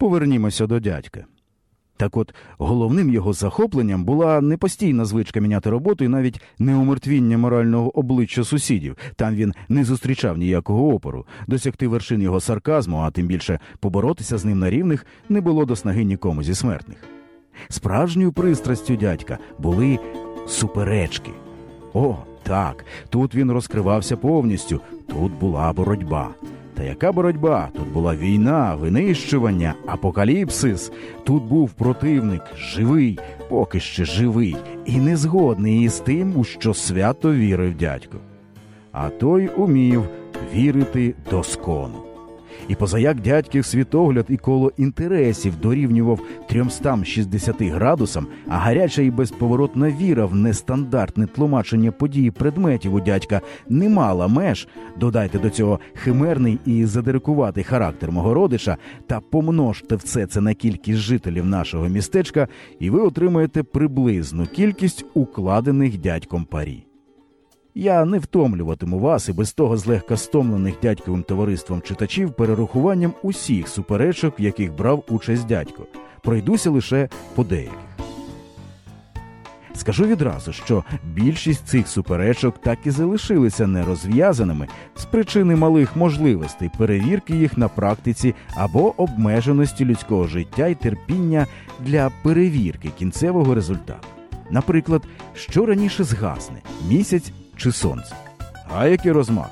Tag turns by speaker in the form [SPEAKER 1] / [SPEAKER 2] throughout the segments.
[SPEAKER 1] Повернімося до дядька. Так от головним його захопленням була не постійна звичка міняти роботу і навіть не умертвіння морального обличчя сусідів. Там він не зустрічав ніякого опору. Досягти вершин його сарказму, а тим більше поборотися з ним на рівних, не було до снаги нікому зі смертних. Справжньою пристрастю дядька були суперечки. О, так, тут він розкривався повністю, тут була боротьба. Та яка боротьба? Тут була війна, винищування, апокаліпсис. Тут був противник живий, поки ще живий, і не згодний із тим, у що свято вірив дядько. А той умів вірити доскону. І позаяк дядьків світогляд і коло інтересів дорівнював 360 градусам, а гаряча і безповоротна віра в нестандартне тлумачення події предметів у дядька не мала меж. Додайте до цього химерний і задирикуватий характер мого родича та помножте все це на кількість жителів нашого містечка, і ви отримаєте приблизну кількість укладених дядьком парі. Я не втомлюватиму вас і без того злегка стомлених дядьковим товариством читачів перерахуванням усіх суперечок, в яких брав участь дядько. Пройдуся лише по деяких. Скажу відразу, що більшість цих суперечок так і залишилися нерозв'язаними з причини малих можливостей перевірки їх на практиці або обмеженості людського життя і терпіння для перевірки кінцевого результату. Наприклад, що раніше згасне місяць чи сонце. А який розмах?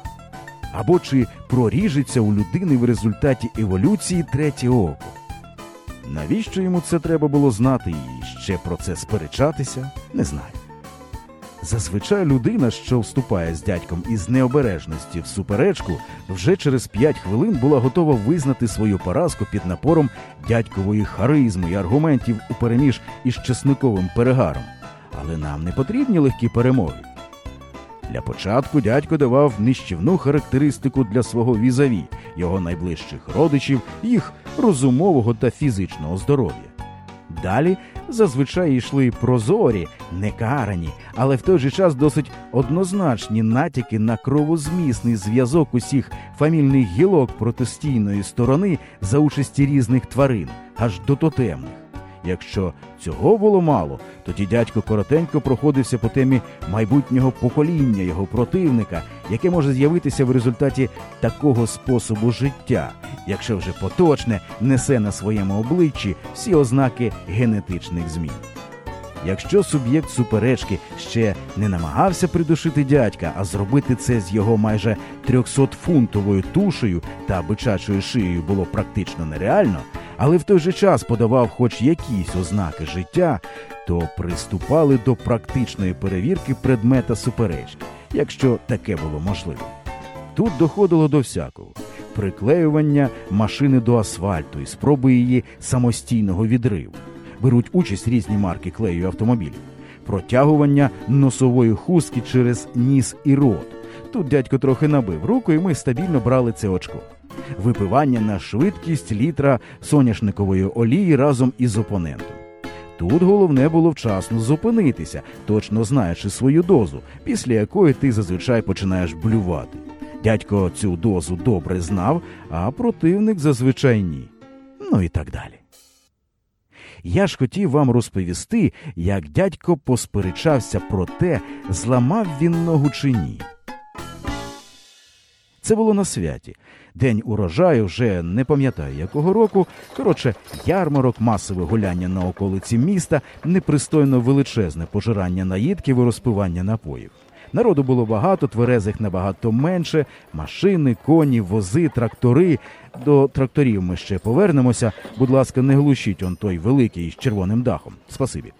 [SPEAKER 1] Або чи проріжеться у людини в результаті еволюції третє око? Навіщо йому це треба було знати і ще про це сперечатися, не знаю. Зазвичай людина, що вступає з дядьком із необережності в суперечку, вже через п'ять хвилин була готова визнати свою поразку під напором дядькової харизми і аргументів у переміж із чесниковим перегаром. Але нам не потрібні легкі перемоги. Для початку дядько давав нищівну характеристику для свого візаві, його найближчих родичів, їх розумового та фізичного здоров'я. Далі зазвичай йшли прозорі, некарані, але в той же час досить однозначні натяки на кровозмісний зв'язок усіх фамільних гілок протестійної сторони за участі різних тварин, аж до тотемних. Якщо цього було мало, тоді дядько коротенько проходився по темі майбутнього покоління його противника, яке може з'явитися в результаті такого способу життя, якщо вже поточне несе на своєму обличчі всі ознаки генетичних змін. Якщо суб'єкт суперечки ще не намагався придушити дядька, а зробити це з його майже 300-фунтовою тушею та бичачою шиєю було практично нереально, але в той же час подавав хоч якісь ознаки життя, то приступали до практичної перевірки предмета суперечки, якщо таке було можливо. Тут доходило до всякого приклеювання машини до асфальту і спроби її самостійного відриву. Беруть участь різні марки клею автомобілів, протягування носової хустки через ніс і рот. Тут дядько трохи набив руку, і ми стабільно брали це очко. Випивання на швидкість літра соняшникової олії разом із опонентом. Тут головне було вчасно зупинитися, точно знаючи свою дозу, після якої ти зазвичай починаєш блювати. Дядько цю дозу добре знав, а противник зазвичай ні. Ну і так далі. Я ж хотів вам розповісти, як дядько посперечався про те, зламав він ногу чи ні. Це було на святі. День урожаю вже не пам'ятаю якого року. Коротше, ярмарок, масове гуляння на околиці міста, непристойно величезне пожирання наїдків і розпивання напоїв. Народу було багато, тверезих набагато менше, машини, коні, вози, трактори. До тракторів ми ще повернемося. Будь ласка, не глушіть он той великий з червоним дахом. Спасибі.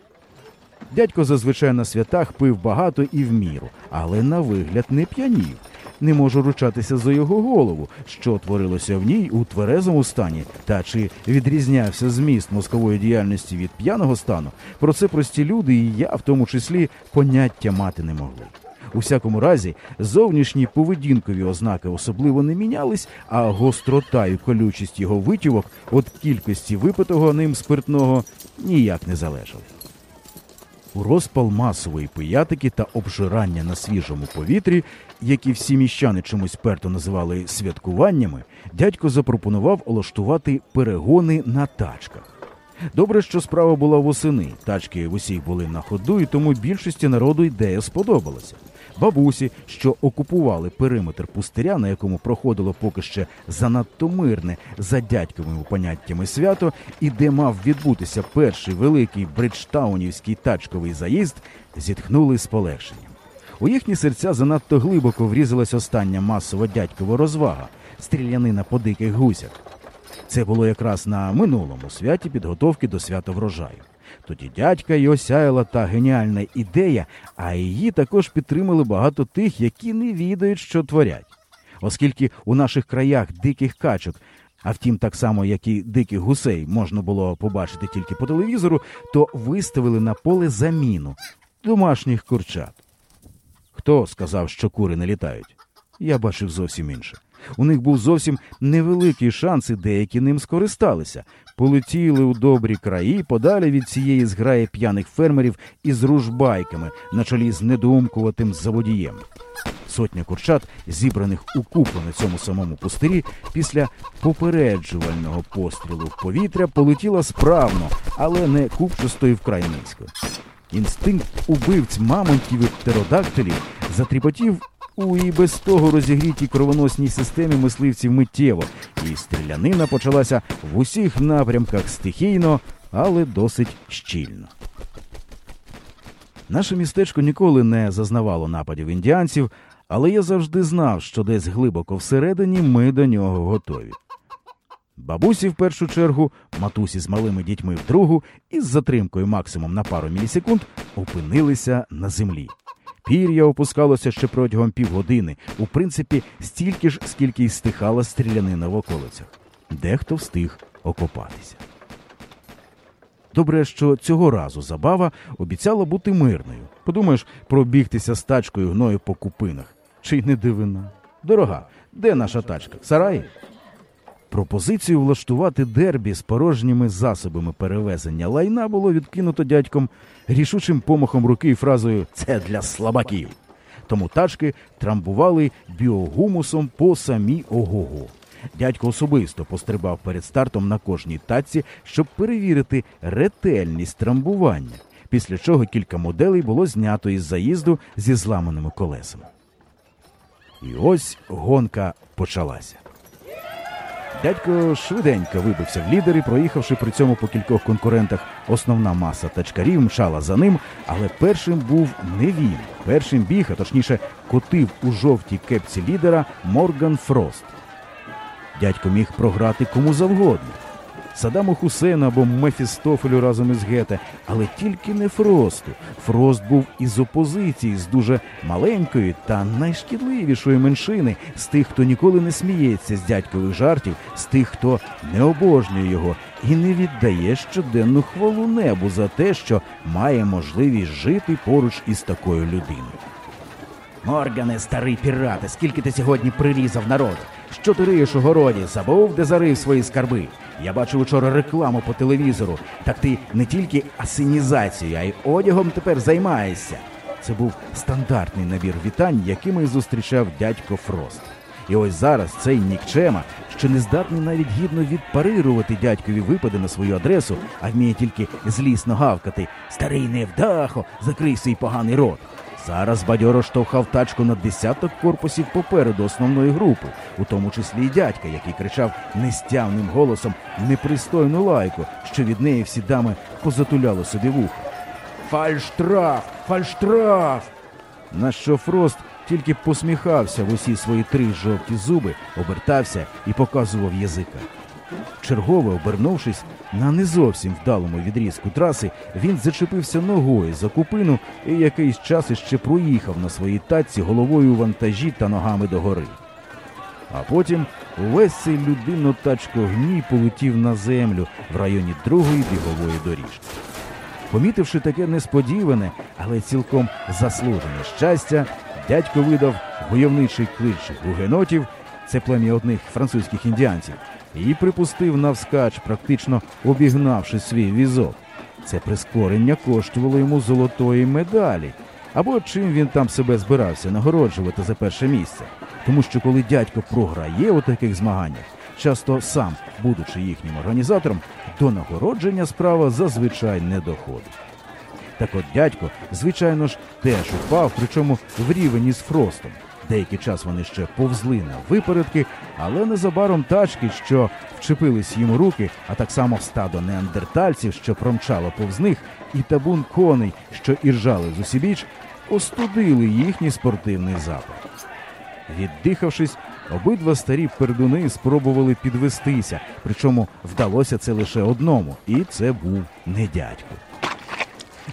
[SPEAKER 1] Дядько зазвичай на святах пив багато і в міру, але на вигляд не п'янів. Не можу ручатися за його голову, що творилося в ній у тверезому стані, та чи відрізнявся зміст мозкової діяльності від п'яного стану. Про це прості люди, і я в тому числі поняття мати не могли. У всякому разі, зовнішні поведінкові ознаки особливо не мінялись, а гострота і колючість його витівок від кількості випитого ним спиртного ніяк не залежали. Розпал масової пиятики та обжирання на свіжому повітрі які всі міщани чомусь перто називали святкуваннями, дядько запропонував олаштувати перегони на тачках. Добре, що справа була восени. Тачки в усіх були на ходу, і тому більшості народу ідея сподобалася. Бабусі, що окупували периметр пустиря, на якому проходило поки ще занадто мирне за дядьковими поняттями свято, і де мав відбутися перший великий бриджтаунівський тачковий заїзд, зітхнули з полегшенням. У їхні серця занадто глибоко врізалась остання масова дядькова розвага стрілянина по диких гусях. Це було якраз на минулому святі підготовки до свята врожаю. Тоді дядька й осяяла та геніальна ідея, а її також підтримали багато тих, які не відають, що творять. Оскільки у наших краях диких качок, а втім, так само, як і диких гусей, можна було побачити тільки по телевізору, то виставили на поле заміну домашніх курчат. Хто сказав, що кури не літають? Я бачив зовсім інше. У них був зовсім невеликий шанс, і деякі ним скористалися. Полетіли у добрі краї подалі від цієї зграї п'яних фермерів із ружбайками на чолі з недоумкуватим заводієм. Сотня курчат, зібраних у купу на цьому самому пустирі, після попереджувального пострілу в повітря полетіла справно, але не купчасто і вкрай низько. Інстинкт убивць мамонтів і птеродактилів затріпотів у і без того розігрітій кровоносній системі мисливців миттєво, і стрілянина почалася в усіх напрямках стихійно, але досить щільно. Наше містечко ніколи не зазнавало нападів індіанців, але я завжди знав, що десь глибоко всередині ми до нього готові. Бабусі в першу чергу, матусі з малими дітьми в другу, і з затримкою максимум на пару мілісекунд опинилися на землі. Пір'я опускалося ще протягом півгодини, у принципі, стільки ж, скільки й стихала стрілянина в околицях. Дехто встиг окопатися. Добре, що цього разу забава обіцяла бути мирною. Подумаєш, пробігтися з тачкою гною по купинах. Чи не дивина? Дорога, де наша тачка? В Сараї? Пропозицію влаштувати дербі з порожніми засобами перевезення лайна було відкинуто дядьком рішучим помахом руки і фразою Це для слабаків. Тому тачки трамбували біогумусом по самі ого-го. Дядько особисто пострибав перед стартом на кожній тачці, щоб перевірити ретельність трамбування, після чого кілька моделей було знято із заїзду зі зламаними колесами. І ось гонка почалася. Дядько швиденько вибився в лідери, проїхавши при цьому по кількох конкурентах. Основна маса тачкарів мчала за ним, але першим був не він. Першим біг, а точніше, котив у жовтій кепці лідера Морган Фрост. Дядько міг програти кому завгодно. Садаму Хусейну або Мефістофелю разом із Гете, але тільки не Фросту. Фрост був із опозиції, з дуже маленької та найшкідливішої меншини, з тих, хто ніколи не сміється з дядькових жартів, з тих, хто не обожнює його і не віддає щоденну хвалу небу за те, що має можливість жити поруч із такою людиною. Моргане, старий пірате, скільки ти сьогодні прирізав народу? Що ти риєш у городі? Забув, де зарив свої скарби? Я бачив учора рекламу по телевізору. Так ти не тільки асинізацією, а й одягом тепер займаєшся. Це був стандартний набір вітань, якими зустрічав дядько Фрост. І ось зараз цей нікчема, що не здатний навіть гідно відпарирувати дядькові випади на свою адресу, а вміє тільки злісно гавкати Старий невдахо, закрий свій поганий рот. Зараз бадьоро штовхав тачку на десяток корпусів попереду основної групи, у тому числі й дядька, який кричав нестявним голосом непристойну лайку, що від неї всі дами позатуляли собі вухо. Фальштраф! Фальштраф! На що Фрост тільки посміхався в усі свої три жовті зуби, обертався і показував язика. Чергове, обернувшись на не зовсім вдалому відрізку траси, він зачепився ногою за купину і якийсь час іще проїхав на своїй татці головою у вантажі та ногами догори. А потім увесь цей людинно тачкогній полетів на землю в районі другої бігової доріжки. Помітивши таке несподіване, але цілком заслужене щастя, дядько видав войовничий клич гугенотів, це плем'я одних французьких індіанців, і припустив навскач, практично обігнавши свій візок. Це прискорення коштувало йому золотої медалі. або чим він там себе збирався нагороджувати за перше місце. Тому що коли дядько програє у таких змаганнях, часто сам, будучи їхнім організатором, до нагородження справа зазвичай не доходить. Так от дядько, звичайно ж, теж упав, причому в рівень із Фростом. Деякий час вони ще повзли на випередки, але незабаром тачки, що вчепились їм руки, а так само стадо неандертальців, що промчало повз них, і табун коней, що іржали з усібіч, остудили їхній спортивний запах. Віддихавшись, обидва старі пердуни спробували підвестися, причому вдалося це лише одному, і це був не дядько.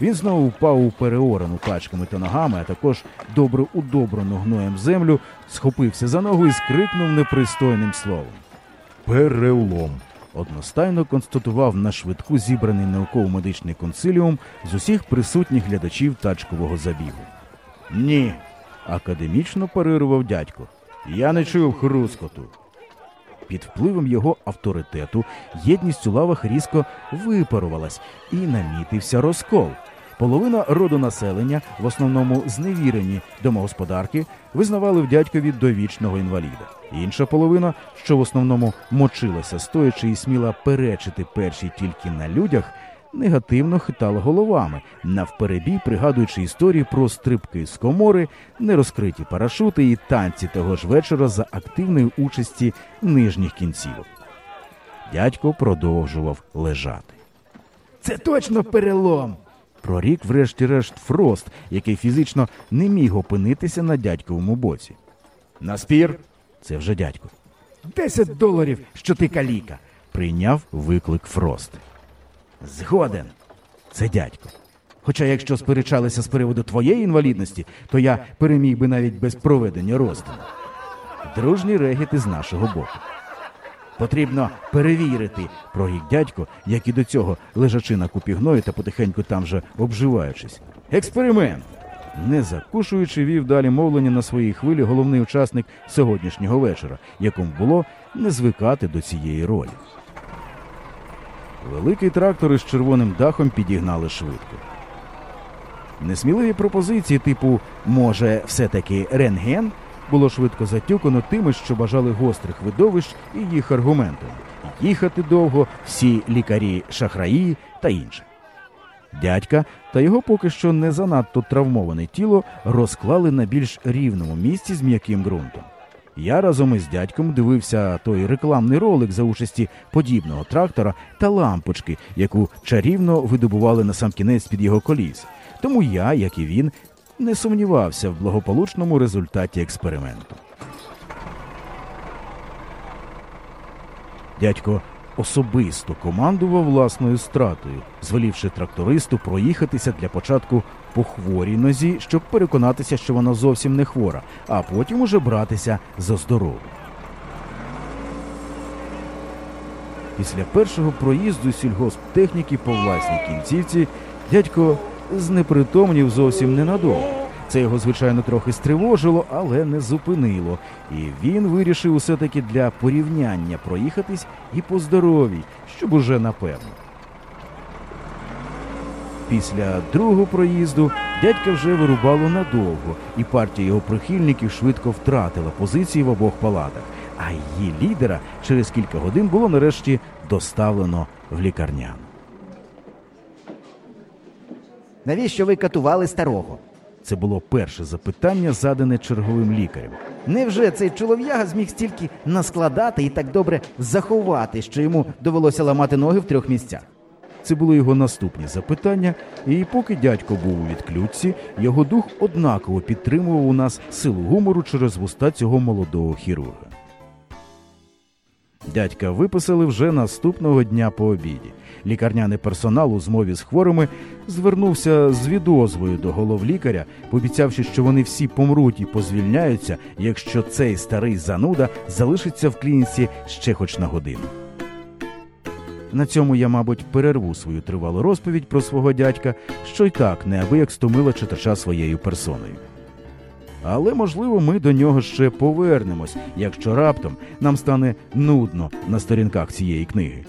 [SPEAKER 1] Він знову впав у переорану тачками та ногами, а також добре удобрану гноєм землю, схопився за ногу і скрикнув непристойним словом.
[SPEAKER 2] Перелом.
[SPEAKER 1] Одностайно констатував на швидку зібраний науково-медичний консиліум з усіх присутніх глядачів тачкового забігу. Ні, академічно парирував дядько. Я не чув хрускоту. Під впливом його авторитету єдність у лавах різко випарувалась і намітився розкол. Половина роду населення, в основному зневірені домогосподарки, визнавали в дядькові довічного інваліда. Інша половина, що в основному мочилася стоячи і сміла перечити першій тільки на людях, негативно хитала головами, навперебій пригадуючи історії про стрибки з комори, нерозкриті парашути і танці того ж вечора за активної участі нижніх кінцівок. Дядько продовжував лежати. Це точно перелом. Прорік, врешті-решт, Фрост, який фізично не міг опинитися на дядьковому боці. На спір, це вже дядько. Десять доларів, що ти каліка. Прийняв виклик Фрост. Згоден. Це дядько. Хоча, якщо сперечалися з приводу твоєї інвалідності, то я переміг би навіть без проведення розтину. Дружній регіт із нашого боку. Потрібно перевірити, прорік дядько, як і до цього лежачи на купі гною та потихеньку там же обживаючись. Експеримент. Не закушуючи, вів далі мовлення на своїй хвилі головний учасник сьогоднішнього вечора, якому було не звикати до цієї ролі. Великий трактор із червоним дахом підігнали швидко. Несміливі пропозиції, типу може, все-таки рентген, було швидко затюкано тими, що бажали гострих видовищ і їх аргументами. Їхати довго, всі лікарі шахраї та інше. Дядька та його поки що не занадто травмоване тіло розклали на більш рівному місці з м'яким ґрунтом. Я разом із дядьком дивився той рекламний ролик за участі подібного трактора та лампочки, яку чарівно видобували на сам кінець під його коліс. Тому я, як і він, не сумнівався в благополучному результаті експерименту. Дядько особисто командував власною стратою, звелівши трактористу проїхатися для початку по хворій нозі, щоб переконатися, що вона зовсім не хвора, а потім уже братися за здорову. Після першого проїзду сільгосптехніки по власній кінцівці дядько знепритомнів зовсім ненадовго. Це його, звичайно, трохи стривожило, але не зупинило. І він вирішив усе таки для порівняння проїхатись і по здоровій, щоб уже напевно. Після другого проїзду дядька вже вирубало надовго, і партія його прихильників швидко втратила позиції в обох палатах, а її лідера через кілька годин було нарешті доставлено в лікарняну.
[SPEAKER 3] Навіщо ви катували старого?
[SPEAKER 1] Це було перше запитання, задане черговим лікарем.
[SPEAKER 3] Невже цей чолов'яга зміг стільки наскладати і так добре заховати, що йому довелося ламати ноги в трьох місцях?
[SPEAKER 1] Це були його наступні запитання, і поки дядько був у відключці, його дух однаково підтримував у нас силу гумору через вуста цього молодого хірурга. Дядька виписали вже наступного дня по обіді. Лікарняний персонал у змові з хворими звернувся з відозвою до головлікаря, пообіцявши, що вони всі помруть і позвільняються, якщо цей старий зануда залишиться в клініці ще хоч на годину. На цьому я, мабуть, перерву свою тривалу розповідь про свого дядька, що й так неабияк стомила читача своєю персоною. Але, можливо, ми до нього ще повернемось, якщо раптом нам стане нудно на сторінках цієї книги.